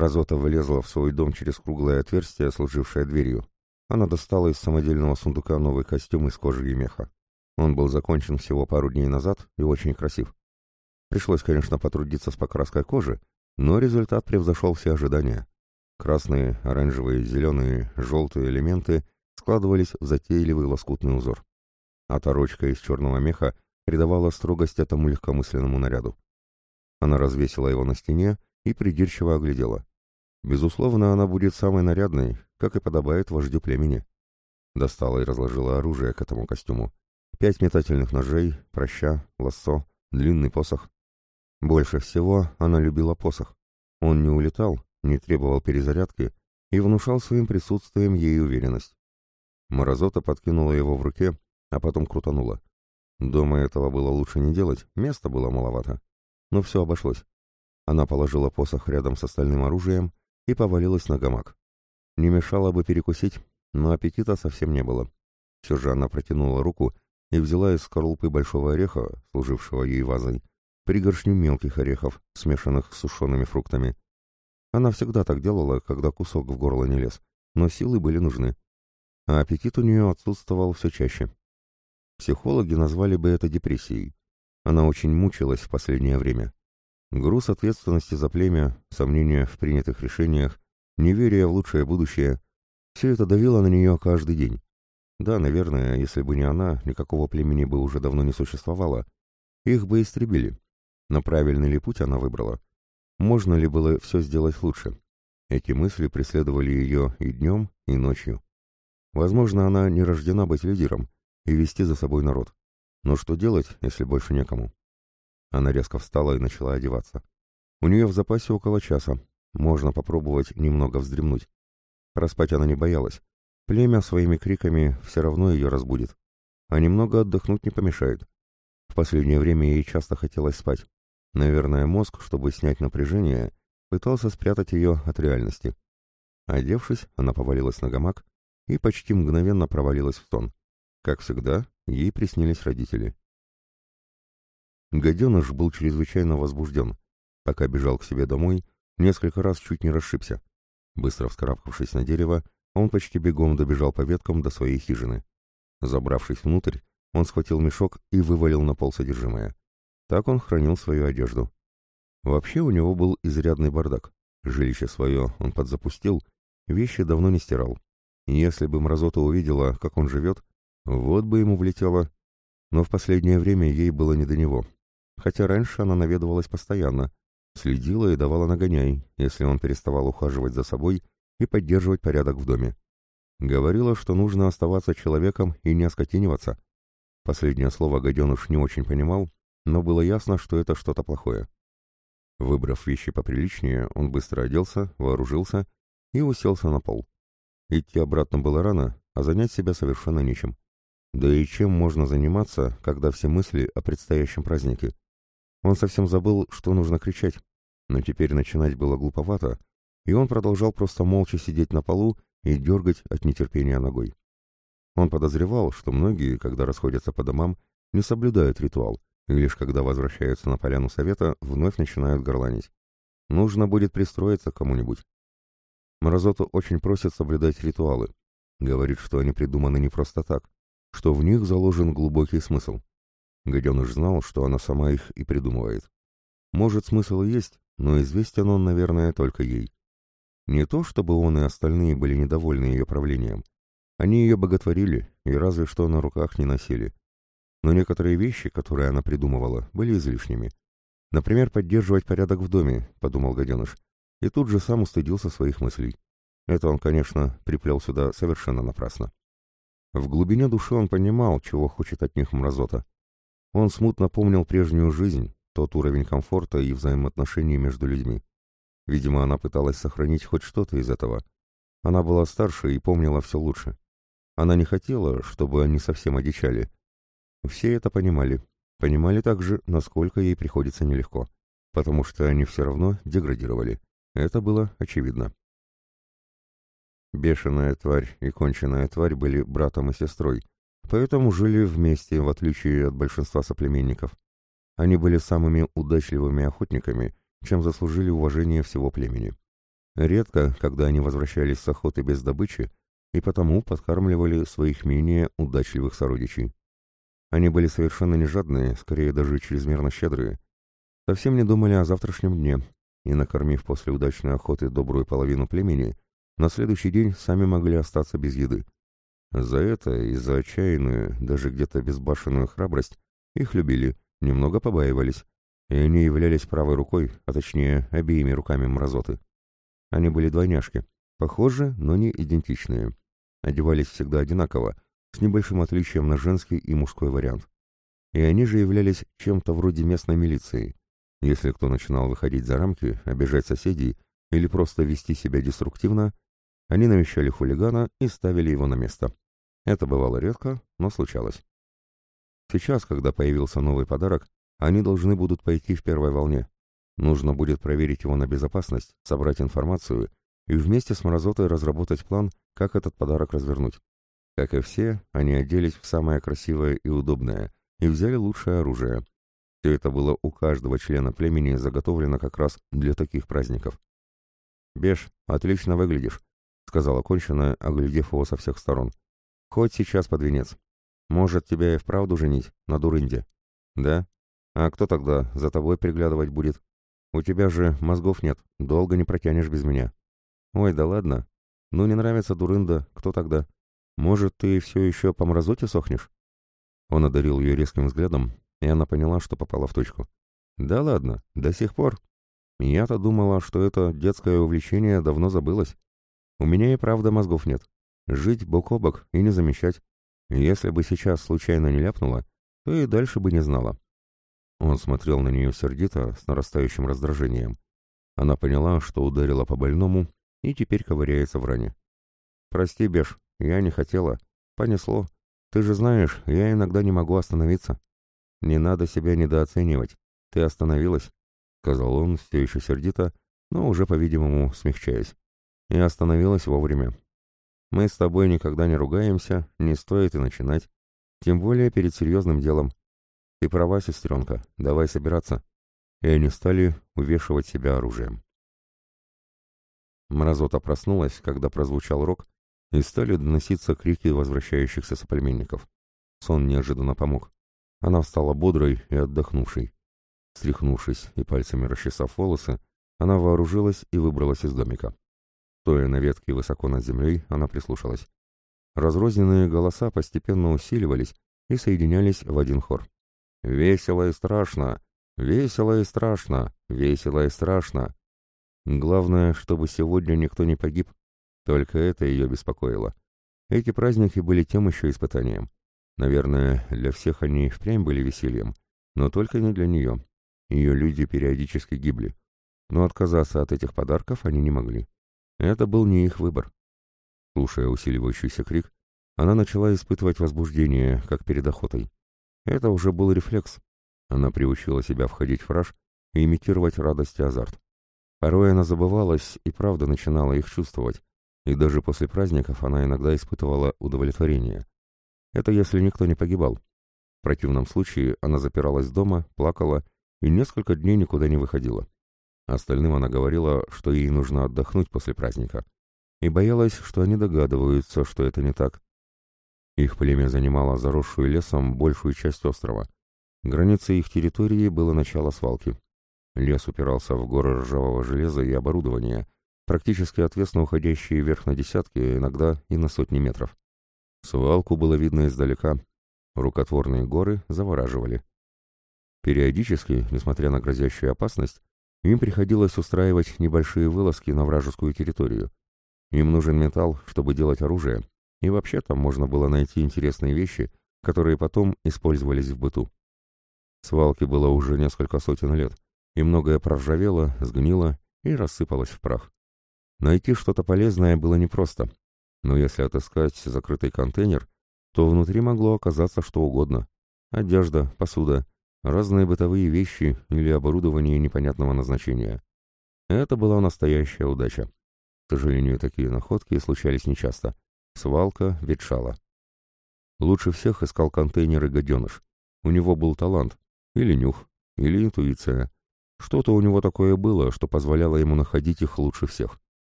Мразота вылезла в свой дом через круглое отверстие, служившее дверью. Она достала из самодельного сундука новый костюм из кожи и меха. Он был закончен всего пару дней назад и очень красив. Пришлось, конечно, потрудиться с покраской кожи, но результат превзошел все ожидания. Красные, оранжевые, зеленые, желтые элементы складывались в затейливый лоскутный узор. Оторочка из черного меха придавала строгость этому легкомысленному наряду. Она развесила его на стене и придирчиво оглядела. Безусловно, она будет самой нарядной, как и подобает вождю племени. Достала и разложила оружие к этому костюму. Пять метательных ножей, проща, лассо, длинный посох. Больше всего она любила посох. Он не улетал, не требовал перезарядки и внушал своим присутствием ей уверенность. Морозота подкинула его в руке, а потом крутанула. Дома этого было лучше не делать, места было маловато. Но все обошлось. Она положила посох рядом с остальным оружием и повалилась на гамак. Не мешало бы перекусить, но аппетита совсем не было. Все же она протянула руку и взяла из скорлупы большого ореха, служившего ей вазой, пригоршню мелких орехов, смешанных с сушеными фруктами. Она всегда так делала, когда кусок в горло не лез, но силы были нужны. А аппетит у нее отсутствовал все чаще. Психологи назвали бы это депрессией. Она очень мучилась в последнее время. Груз ответственности за племя, сомнения в принятых решениях, неверие в лучшее будущее — все это давило на нее каждый день. Да, наверное, если бы не она, никакого племени бы уже давно не существовало. Их бы истребили. Но правильный ли путь она выбрала? Можно ли было все сделать лучше? Эти мысли преследовали ее и днем, и ночью. Возможно, она не рождена быть лидером и вести за собой народ. Но что делать, если больше некому? Она резко встала и начала одеваться. У нее в запасе около часа. Можно попробовать немного вздремнуть. Проспать она не боялась. Племя своими криками все равно ее разбудит. А немного отдохнуть не помешает. В последнее время ей часто хотелось спать. Наверное, мозг, чтобы снять напряжение, пытался спрятать ее от реальности. Одевшись, она повалилась на гамак и почти мгновенно провалилась в сон. Как всегда, ей приснились родители. Гаденыш был чрезвычайно возбужден. Пока бежал к себе домой, несколько раз чуть не расшибся. Быстро вскарабкавшись на дерево, он почти бегом добежал по веткам до своей хижины. Забравшись внутрь, он схватил мешок и вывалил на пол содержимое. Так он хранил свою одежду. Вообще у него был изрядный бардак. Жилище свое он подзапустил, вещи давно не стирал. Если бы Мразота увидела, как он живет, вот бы ему влетело. Но в последнее время ей было не до него. Хотя раньше она наведывалась постоянно, следила и давала нагоняй, если он переставал ухаживать за собой и поддерживать порядок в доме. Говорила, что нужно оставаться человеком и не оскотиниваться. Последнее слово гаденыш не очень понимал, но было ясно, что это что-то плохое. Выбрав вещи поприличнее, он быстро оделся, вооружился и уселся на пол. Идти обратно было рано, а занять себя совершенно нечем. Да и чем можно заниматься, когда все мысли о предстоящем празднике? Он совсем забыл, что нужно кричать. Но теперь начинать было глуповато, и он продолжал просто молча сидеть на полу и дергать от нетерпения ногой. Он подозревал, что многие, когда расходятся по домам, не соблюдают ритуал, и лишь когда возвращаются на поляну совета, вновь начинают горланить. Нужно будет пристроиться к кому-нибудь. Мразоту очень просит соблюдать ритуалы. Говорит, что они придуманы не просто так, что в них заложен глубокий смысл. Гаденыш знал, что она сама их и придумывает. Может, смысл есть, но известен он, наверное, только ей. Не то, чтобы он и остальные были недовольны ее правлением. Они ее боготворили и разве что на руках не носили. Но некоторые вещи, которые она придумывала, были излишними. Например, поддерживать порядок в доме, подумал гаденыш, и тут же сам устыдился своих мыслей. Это он, конечно, приплел сюда совершенно напрасно. В глубине души он понимал, чего хочет от них мразота. Он смутно помнил прежнюю жизнь, тот уровень комфорта и взаимоотношений между людьми. Видимо, она пыталась сохранить хоть что-то из этого. Она была старше и помнила все лучше. Она не хотела, чтобы они совсем одичали. Все это понимали. Понимали также, насколько ей приходится нелегко. Потому что они все равно деградировали. Это было очевидно. Бешеная тварь и конченая тварь были братом и сестрой, поэтому жили вместе, в отличие от большинства соплеменников. Они были самыми удачливыми охотниками, чем заслужили уважение всего племени. Редко, когда они возвращались с охоты без добычи, и потому подкармливали своих менее удачливых сородичей. Они были совершенно не жадные, скорее даже чрезмерно щедрые. Совсем не думали о завтрашнем дне, и, накормив после удачной охоты добрую половину племени, на следующий день сами могли остаться без еды. За это и за отчаянную, даже где-то безбашенную храбрость их любили, немного побаивались, и они являлись правой рукой, а точнее обеими руками мразоты. Они были двойняшки, похожи, но не идентичные. Одевались всегда одинаково, с небольшим отличием на женский и мужской вариант. И они же являлись чем-то вроде местной милиции. Если кто начинал выходить за рамки, обижать соседей или просто вести себя деструктивно, они навещали хулигана и ставили его на место. Это бывало редко, но случалось. Сейчас, когда появился новый подарок, они должны будут пойти в первой волне. Нужно будет проверить его на безопасность, собрать информацию и вместе с Мразотой разработать план, как этот подарок развернуть. Как и все, они оделись в самое красивое и удобное и взяли лучшее оружие. Все это было у каждого члена племени заготовлено как раз для таких праздников. «Беш, отлично выглядишь», — сказала конченая, оглядев его со всех сторон. «Хоть сейчас под венец. Может, тебя и вправду женить на дурынде?» «Да? А кто тогда за тобой приглядывать будет? У тебя же мозгов нет, долго не протянешь без меня». «Ой, да ладно. Ну, не нравится дурында, кто тогда? Может, ты все еще по мразоте сохнешь?» Он одарил ее резким взглядом, и она поняла, что попала в точку. «Да ладно, до сих пор. Я-то думала, что это детское увлечение давно забылось. У меня и правда мозгов нет. Жить бок о бок и не замечать. Если бы сейчас случайно не ляпнула, то и дальше бы не знала». Он смотрел на нее сердито, с нарастающим раздражением. Она поняла, что ударила по больному, и теперь ковыряется в ране. «Прости, Беш, я не хотела. Понесло. Ты же знаешь, я иногда не могу остановиться». «Не надо себя недооценивать. Ты остановилась», — сказал он все еще сердито, но уже, по-видимому, смягчаясь. «И остановилась вовремя. Мы с тобой никогда не ругаемся, не стоит и начинать. Тем более перед серьезным делом. Ты права, сестренка, давай собираться». И они стали увешивать себя оружием. Мразота проснулась, когда прозвучал рог, и стали доноситься крики возвращающихся соплеменников. Сон неожиданно помог. Она встала бодрой и отдохнувшей. Стряхнувшись и пальцами расчесав волосы, она вооружилась и выбралась из домика. Стоя на ветке высоко над землей, она прислушалась. Разрозненные голоса постепенно усиливались и соединялись в один хор. «Весело и страшно! Весело и страшно! Весело и страшно!» Главное, чтобы сегодня никто не погиб. Только это ее беспокоило. Эти праздники были тем еще испытанием. Наверное, для всех они впрямь были весельем, но только не для нее. Ее люди периодически гибли. Но отказаться от этих подарков они не могли. Это был не их выбор. Слушая усиливающийся крик, она начала испытывать возбуждение, как перед охотой. Это уже был рефлекс. Она приучила себя входить в раж и имитировать радость и азарт. Порой она забывалась и правда начинала их чувствовать, и даже после праздников она иногда испытывала удовлетворение. Это если никто не погибал. В противном случае она запиралась дома, плакала и несколько дней никуда не выходила. Остальным она говорила, что ей нужно отдохнуть после праздника, и боялась, что они догадываются, что это не так. Их племя занимало заросшую лесом большую часть острова. Границей их территории было начало свалки. Лес упирался в горы ржавого железа и оборудования, практически отвесно уходящие вверх на десятки, иногда и на сотни метров. Свалку было видно издалека. Рукотворные горы завораживали. Периодически, несмотря на грозящую опасность, им приходилось устраивать небольшие вылазки на вражескую территорию. Им нужен металл, чтобы делать оружие, и вообще там можно было найти интересные вещи, которые потом использовались в быту. Свалки было уже несколько сотен лет, и многое проржавело, сгнило и рассыпалось в прах. Найти что-то полезное было непросто, но если отыскать закрытый контейнер, то внутри могло оказаться что угодно. Одежда, посуда, разные бытовые вещи или оборудование непонятного назначения. Это была настоящая удача. К сожалению, такие находки случались нечасто. Свалка ветшала. Лучше всех искал контейнеры гаденыш. У него был талант, или нюх, или интуиция. Что-то у него такое было, что позволяло ему находить их лучше всех.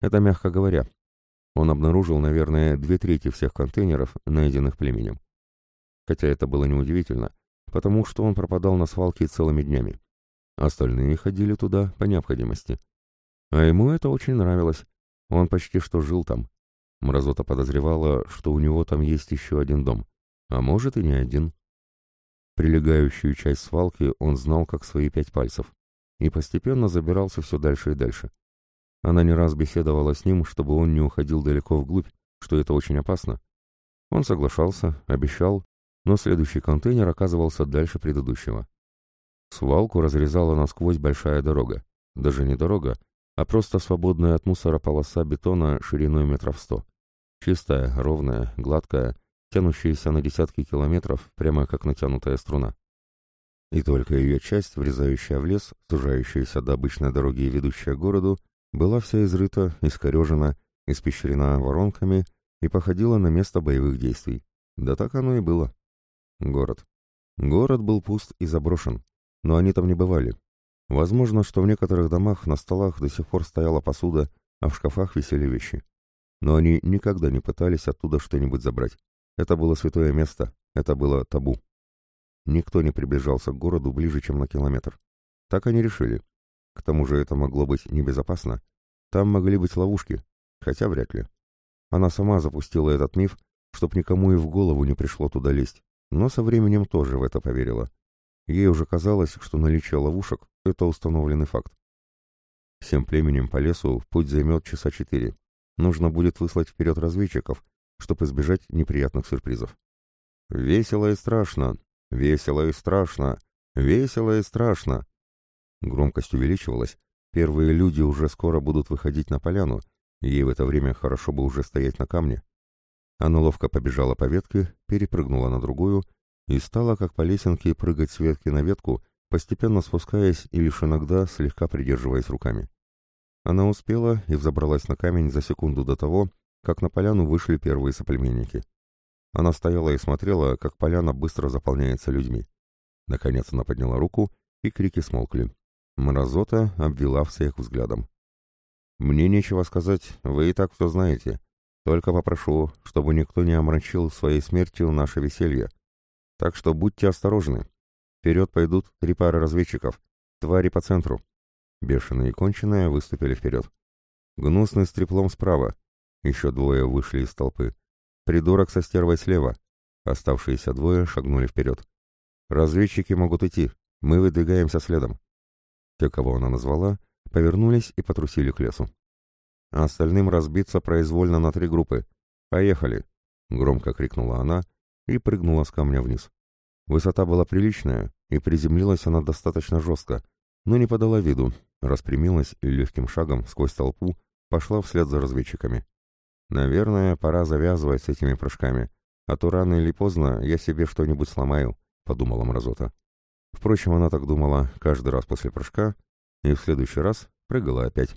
Это мягко говоря. Он обнаружил, наверное, две трети всех контейнеров, найденных племенем. Хотя это было неудивительно, потому что он пропадал на свалке целыми днями. Остальные ходили туда по необходимости. А ему это очень нравилось. Он почти что жил там. Мразота подозревала, что у него там есть еще один дом. А может и не один. Прилегающую часть свалки он знал как свои пять пальцев. И постепенно забирался все дальше и дальше. Она не раз беседовала с ним, чтобы он не уходил далеко вглубь, что это очень опасно. Он соглашался, обещал, но следующий контейнер оказывался дальше предыдущего. Свалку разрезала насквозь большая дорога. Даже не дорога, а просто свободная от мусора полоса бетона шириной метров сто. Чистая, ровная, гладкая, тянущаяся на десятки километров, прямо как натянутая струна. И только ее часть, врезающая в лес, сужающаяся до обычной дороги и ведущая к городу, была вся изрыта, искорежена, испещрена воронками и походила на место боевых действий. Да так оно и было. Город. Город был пуст и заброшен, но они там не бывали. Возможно, что в некоторых домах на столах до сих пор стояла посуда, а в шкафах висели вещи. Но они никогда не пытались оттуда что-нибудь забрать. Это было святое место, это было табу. Никто не приближался к городу ближе, чем на километр. Так они решили. К тому же это могло быть небезопасно. Там могли быть ловушки, хотя вряд ли. Она сама запустила этот миф, чтоб никому и в голову не пришло туда лезть но со временем тоже в это поверила. Ей уже казалось, что наличие ловушек — это установленный факт. Всем племенем по лесу путь займет часа четыре. Нужно будет выслать вперед разведчиков, чтобы избежать неприятных сюрпризов. «Весело и страшно! Весело и страшно! Весело и страшно!» Громкость увеличивалась. Первые люди уже скоро будут выходить на поляну, ей в это время хорошо бы уже стоять на камне. Она ловко побежала по ветке, перепрыгнула на другую и стала, как по лесенке, прыгать с ветки на ветку, постепенно спускаясь и лишь иногда слегка придерживаясь руками. Она успела и взобралась на камень за секунду до того, как на поляну вышли первые соплеменники. Она стояла и смотрела, как поляна быстро заполняется людьми. Наконец она подняла руку, и крики смолкли. Мразота обвела всех взглядом. «Мне нечего сказать, вы и так все знаете. Только попрошу, чтобы никто не омрачил своей смертью наше веселье. Так что будьте осторожны. Вперед пойдут три пары разведчиков. Твари по центру. Бешеные и конченые выступили вперед. Гнусный с треплом справа. Еще двое вышли из толпы. Придурок со стервой слева. Оставшиеся двое шагнули вперед. Разведчики могут идти. Мы выдвигаемся следом. Те, кого она назвала, повернулись и потрусили к лесу а остальным разбиться произвольно на три группы. Поехали!» — громко крикнула она и прыгнула с камня вниз. Высота была приличная, и приземлилась она достаточно жестко, но не подала виду, распрямилась и легким шагом сквозь толпу пошла вслед за разведчиками. «Наверное, пора завязывать с этими прыжками, а то рано или поздно я себе что-нибудь сломаю», — подумала Мразота. Впрочем, она так думала каждый раз после прыжка, и в следующий раз прыгала опять.